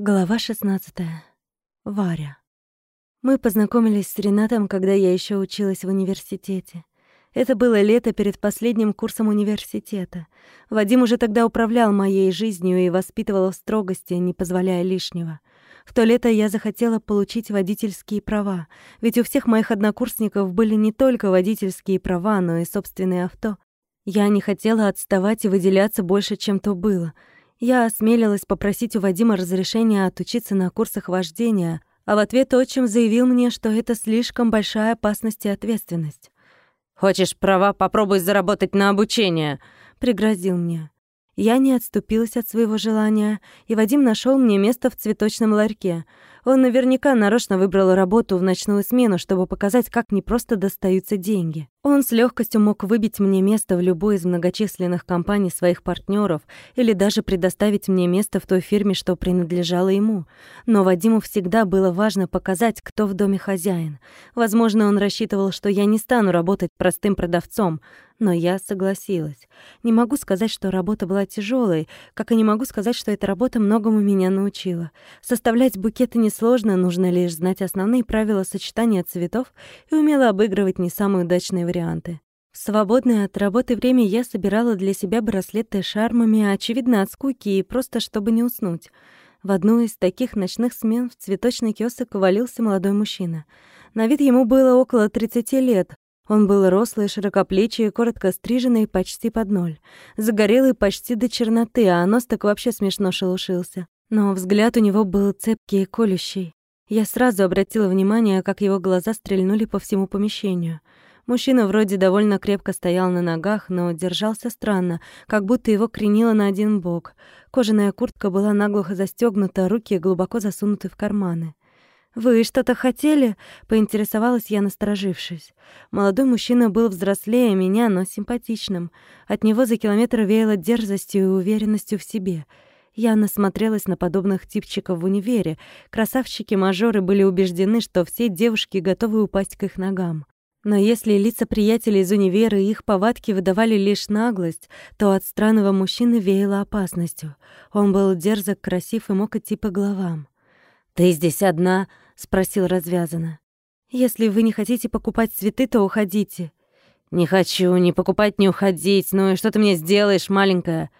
Глава 16. Варя. Мы познакомились с Ренатом, когда я еще училась в университете. Это было лето перед последним курсом университета. Вадим уже тогда управлял моей жизнью и воспитывал в строгости, не позволяя лишнего. В то лето я захотела получить водительские права, ведь у всех моих однокурсников были не только водительские права, но и собственные авто. Я не хотела отставать и выделяться больше, чем то было — я осмелилась попросить у Вадима разрешения отучиться на курсах вождения, а в ответ отчим заявил мне, что это слишком большая опасность и ответственность. «Хочешь права, попробуй заработать на обучение», — пригрозил мне. Я не отступилась от своего желания, и Вадим нашел мне место в цветочном ларьке — он наверняка нарочно выбрал работу в ночную смену, чтобы показать, как непросто достаются деньги. Он с легкостью мог выбить мне место в любой из многочисленных компаний своих партнеров или даже предоставить мне место в той фирме, что принадлежало ему. Но Вадиму всегда было важно показать, кто в доме хозяин. Возможно, он рассчитывал, что я не стану работать простым продавцом, но я согласилась. Не могу сказать, что работа была тяжелой, как и не могу сказать, что эта работа многому меня научила. Составлять букеты несложно, нужно лишь знать основные правила сочетания цветов и умело обыгрывать не самые удачные варианты. В свободное от работы время я собирала для себя браслеты шармами, очевидно, от скуки и просто чтобы не уснуть. В одну из таких ночных смен в цветочный киоск валился молодой мужчина. На вид ему было около 30 лет, он был рослый, широкоплечий, коротко стриженный, почти под ноль. Загорелый почти до черноты, а нос так вообще смешно шелушился. Но взгляд у него был цепкий и колющий. Я сразу обратила внимание, как его глаза стрельнули по всему помещению. Мужчина вроде довольно крепко стоял на ногах, но держался странно, как будто его кренило на один бок. Кожаная куртка была наглухо застегнута, руки глубоко засунуты в карманы. «Вы что-то хотели?» — поинтересовалась я, насторожившись. Молодой мужчина был взрослее меня, но симпатичным. От него за километр веяло дерзостью и уверенностью в себе. Я насмотрелась на подобных типчиков в универе. Красавчики-мажоры были убеждены, что все девушки готовы упасть к их ногам. Но если лица приятелей из универа и их повадки выдавали лишь наглость, то от странного мужчины веяло опасностью. Он был дерзок, красив и мог идти по головам. «Ты здесь одна?» спросил развязанно. Если вы не хотите покупать цветы, то уходите. Не хочу ни покупать, ни уходить. Ну и что ты мне сделаешь, маленькая?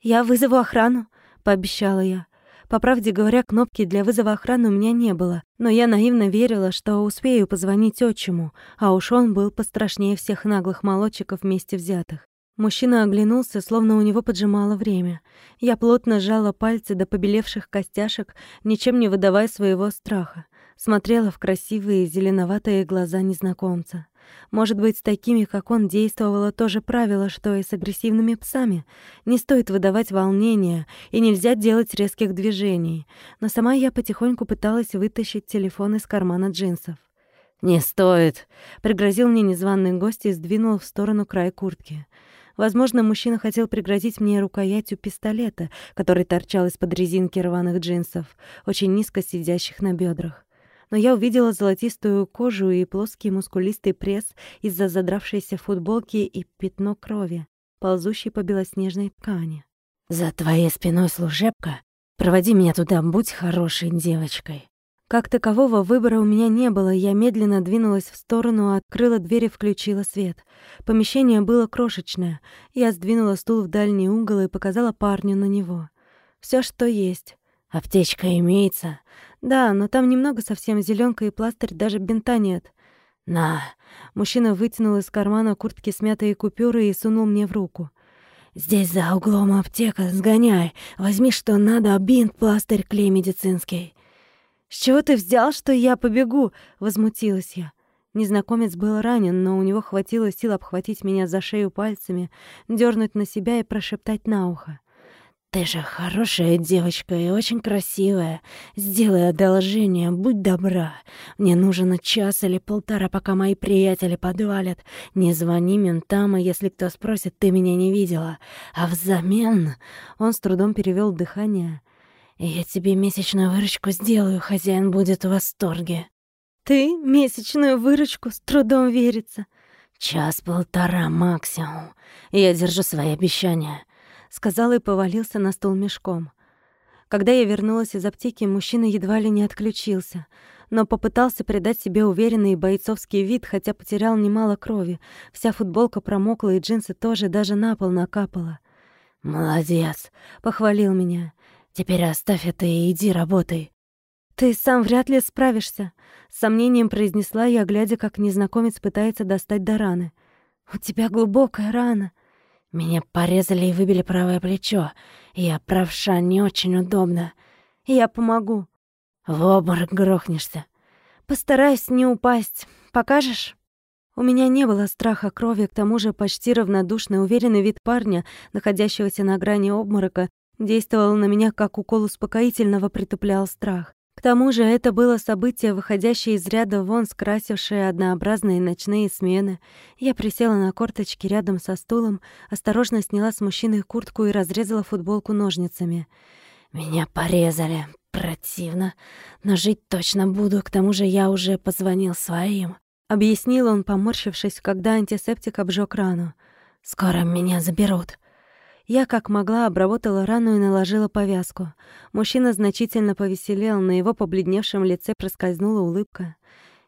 Я вызову охрану, пообещала я. По правде говоря, кнопки для вызова охраны у меня не было, но я наивно верила, что успею позвонить отчиму, а уж он был пострашнее всех наглых молодчиков вместе взятых. Мужчина оглянулся, словно у него поджимало время. Я плотно сжала пальцы до побелевших костяшек, ничем не выдавая своего страха смотрела в красивые зеленоватые глаза незнакомца. Может быть, с такими, как он, действовало то же правило, что и с агрессивными псами. Не стоит выдавать волнения, и нельзя делать резких движений. Но сама я потихоньку пыталась вытащить телефон из кармана джинсов. «Не стоит», — пригрозил мне незваный гость и сдвинул в сторону край куртки. Возможно, мужчина хотел пригрозить мне рукоятью пистолета, который торчал из-под резинки рваных джинсов, очень низко сидящих на бедрах но я увидела золотистую кожу и плоский мускулистый пресс из-за задравшейся футболки и пятно крови, ползущей по белоснежной ткани. «За твоей спиной служебка. Проводи меня туда, будь хорошей девочкой». Как такового выбора у меня не было, я медленно двинулась в сторону, открыла дверь и включила свет. Помещение было крошечное. Я сдвинула стул в дальний угол и показала парню на него. Все, что есть. «Аптечка имеется?» «Да, но там немного совсем зеленка и пластырь, даже бинта нет». «На!» Мужчина вытянул из кармана куртки смятые купюры и сунул мне в руку. «Здесь за углом аптека, сгоняй. Возьми, что надо, бинт, пластырь, клей медицинский». «С чего ты взял, что я побегу?» — возмутилась я. Незнакомец был ранен, но у него хватило сил обхватить меня за шею пальцами, дернуть на себя и прошептать на ухо. «Ты же хорошая девочка и очень красивая. Сделай одолжение, будь добра. Мне нужен час или полтора, пока мои приятели подвалят. Не звони ментам, и если кто спросит, ты меня не видела. А взамен...» Он с трудом перевел дыхание. «Я тебе месячную выручку сделаю, хозяин будет в восторге». «Ты? Месячную выручку? С трудом верится». «Час-полтора максимум. Я держу свои обещания» сказал и повалился на стол мешком. Когда я вернулась из аптеки, мужчина едва ли не отключился, но попытался придать себе уверенный и бойцовский вид, хотя потерял немало крови. Вся футболка промокла, и джинсы тоже даже на пол накапало. «Молодец», — похвалил меня. «Теперь оставь это и иди работай». «Ты сам вряд ли справишься», — с сомнением произнесла я, глядя, как незнакомец пытается достать до раны. «У тебя глубокая рана». Меня порезали и выбили правое плечо. Я правша, не очень удобно. Я помогу. В обморок грохнешься. Постараюсь не упасть. Покажешь? У меня не было страха крови, к тому же почти равнодушный, уверенный вид парня, находящегося на грани обморока, действовал на меня как укол успокоительного, притуплял страх. К тому же это было событие, выходящее из ряда вон, скрасившее однообразные ночные смены. Я присела на корточки рядом со стулом, осторожно сняла с мужчины куртку и разрезала футболку ножницами. «Меня порезали. Противно. Но жить точно буду, к тому же я уже позвонил своим». Объяснил он, поморщившись, когда антисептик обжег рану. «Скоро меня заберут». Я как могла обработала рану и наложила повязку. Мужчина значительно повеселел, на его побледневшем лице проскользнула улыбка.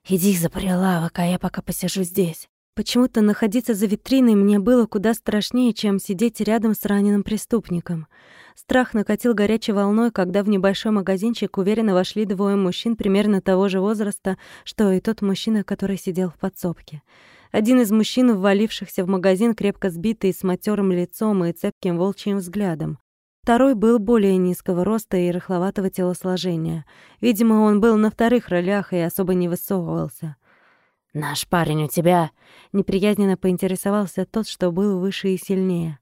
«Иди за прилавок, а я пока посижу здесь». Почему-то находиться за витриной мне было куда страшнее, чем сидеть рядом с раненым преступником. Страх накатил горячей волной, когда в небольшой магазинчик уверенно вошли двое мужчин примерно того же возраста, что и тот мужчина, который сидел в подсобке. Один из мужчин, ввалившихся в магазин, крепко сбитый, с матерым лицом и цепким волчьим взглядом. Второй был более низкого роста и рыхловатого телосложения. Видимо, он был на вторых ролях и особо не высовывался. «Наш парень у тебя?» — неприязненно поинтересовался тот, что был выше и сильнее.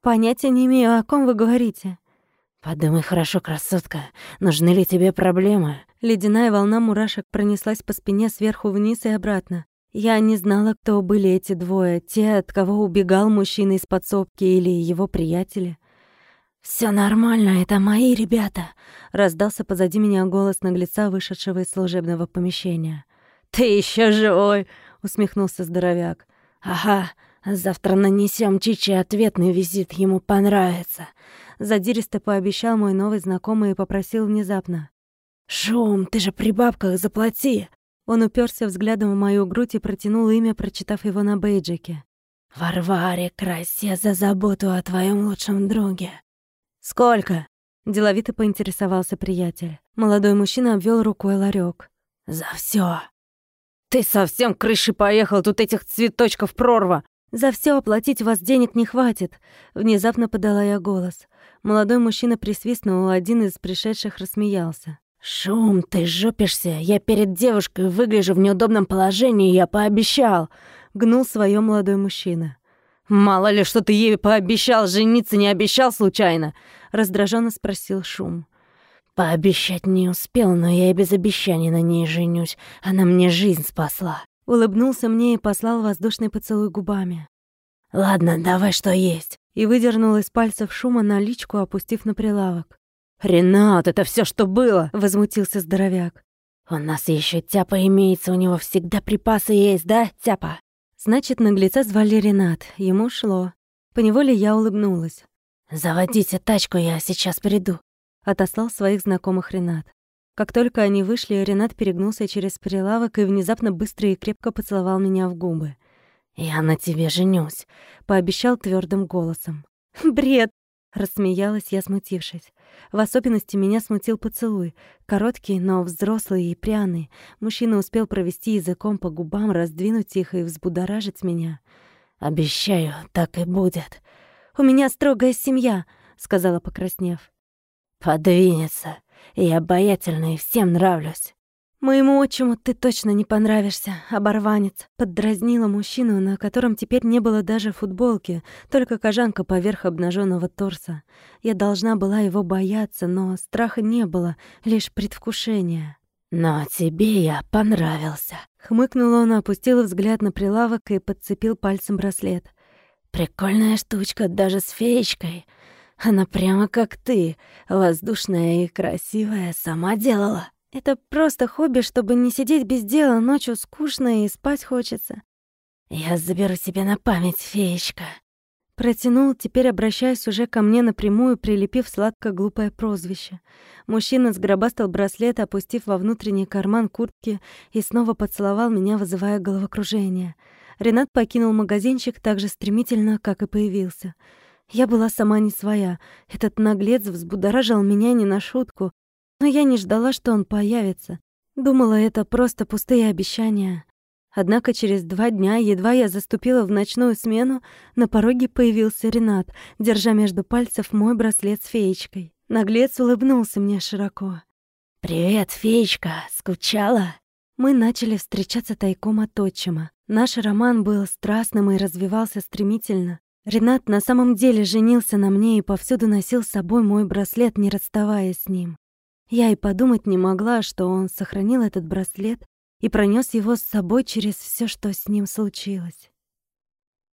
«Понятия не имею, о ком вы говорите». «Подумай хорошо, красотка, нужны ли тебе проблемы?» Ледяная волна мурашек пронеслась по спине сверху вниз и обратно. Я не знала, кто были эти двое, те, от кого убегал мужчина из подсобки или его приятели. Все нормально, это мои ребята», — раздался позади меня голос наглеца, вышедшего из служебного помещения. «Ты еще живой!» — усмехнулся здоровяк. «Ага, завтра нанесем Чичи ответный визит, ему понравится». Задиристо пообещал мой новый знакомый и попросил внезапно. «Шум, ты же при бабках заплати!» Он уперся взглядом в мою грудь и протянул имя, прочитав его на бейджике. «Варваре Красе за заботу о твоем лучшем друге». «Сколько?» — деловито поинтересовался приятель. Молодой мужчина обвел рукой ларек. «За все. «Ты совсем крыши поехал, тут этих цветочков прорва!» «За все оплатить у вас денег не хватит», — внезапно подала я голос. Молодой мужчина присвистнул, один из пришедших рассмеялся. «Шум, ты жопишься. Я перед девушкой выгляжу в неудобном положении, я пообещал», — гнул свое молодой мужчина. «Мало ли, что ты ей пообещал, жениться не обещал случайно?» — раздраженно спросил Шум. «Пообещать не успел, но я и без обещаний на ней женюсь. Она мне жизнь спасла». Улыбнулся мне и послал воздушный поцелуй губами. «Ладно, давай что есть». И выдернул из пальцев Шума наличку, опустив на прилавок. «Ренат, это все, что было!» — возмутился здоровяк. «У нас еще Тяпа имеется, у него всегда припасы есть, да, Тяпа?» Значит, наглеца звали Ренат, ему шло. Поневоле я улыбнулась. «Заводите тачку, я сейчас приду», — отослал своих знакомых Ренат. Как только они вышли, Ренат перегнулся через прилавок и внезапно быстро и крепко поцеловал меня в губы. «Я на тебе женюсь», — пообещал твердым голосом. «Бред!» — рассмеялась я, смутившись. В особенности меня смутил поцелуй. Короткий, но взрослый и пряный. Мужчина успел провести языком по губам, раздвинуть их и взбудоражить меня. «Обещаю, так и будет». «У меня строгая семья», — сказала, покраснев. «Подвинется. Я обаятельна и всем нравлюсь». «Моему отчиму ты точно не понравишься, оборванец», — поддразнила мужчину, на котором теперь не было даже футболки, только кожанка поверх обнаженного торса. Я должна была его бояться, но страха не было, лишь предвкушение. «Но тебе я понравился», — хмыкнул он, опустил взгляд на прилавок и подцепил пальцем браслет. «Прикольная штучка, даже с феечкой. Она прямо как ты, воздушная и красивая, сама делала». Это просто хобби, чтобы не сидеть без дела, ночью скучно и спать хочется. Я заберу себе на память, феечка. Протянул, теперь обращаясь уже ко мне напрямую, прилепив сладко-глупое прозвище. Мужчина сгробастал браслет, опустив во внутренний карман куртки и снова поцеловал меня, вызывая головокружение. Ренат покинул магазинчик так же стремительно, как и появился. Я была сама не своя. Этот наглец взбудоражил меня не на шутку. Но я не ждала, что он появится. Думала, это просто пустые обещания. Однако через два дня, едва я заступила в ночную смену, на пороге появился Ренат, держа между пальцев мой браслет с феечкой. Наглец улыбнулся мне широко. «Привет, феечка, скучала?» Мы начали встречаться тайком от отчима. Наш роман был страстным и развивался стремительно. Ренат на самом деле женился на мне и повсюду носил с собой мой браслет, не расставаясь с ним. Я и подумать не могла, что он сохранил этот браслет и пронес его с собой через все, что с ним случилось.